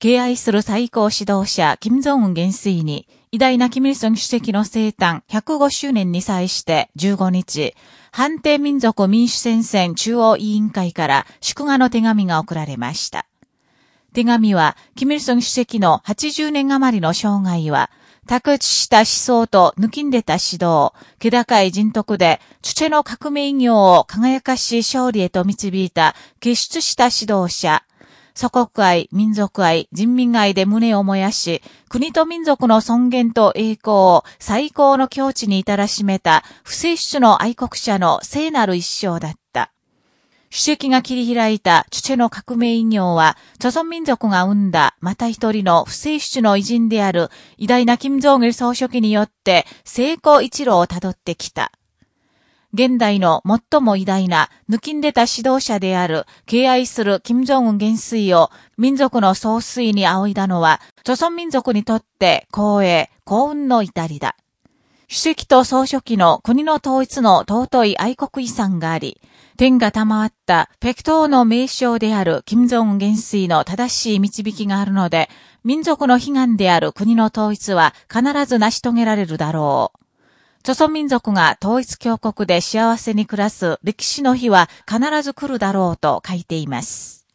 敬愛する最高指導者、金正恩元帥に、偉大なキム・イルソン主席の生誕105周年に際して15日、判定民族民主戦線中央委員会から祝賀の手紙が送られました。手紙は、キム・イルソン主席の80年余りの生涯は、卓越した思想と抜きんでた指導、気高い人徳で、チュチェの革命業を輝かしい勝利へと導いた、傑出した指導者、祖国愛、民族愛、人民愛で胸を燃やし、国と民族の尊厳と栄光を最高の境地に至らしめた、不正主の愛国者の聖なる一生だった。主席が切り開いたチュチェの革命異業は、著存民族が生んだ、また一人の不正主の偉人である、偉大な金正義総書記によって、成功一路をたどってきた。現代の最も偉大な、抜きんでた指導者である、敬愛する金正恩元帥を民族の総帥に仰いだのは、著存民族にとって光栄、幸運の至りだ。主席と総書記の国の統一の尊い愛国遺産があり、天が賜ったペクトーの名称である金正恩元帥の正しい導きがあるので、民族の悲願である国の統一は必ず成し遂げられるだろう。朝鮮民族が統一教国で幸せに暮らす歴史の日は必ず来るだろうと書いています。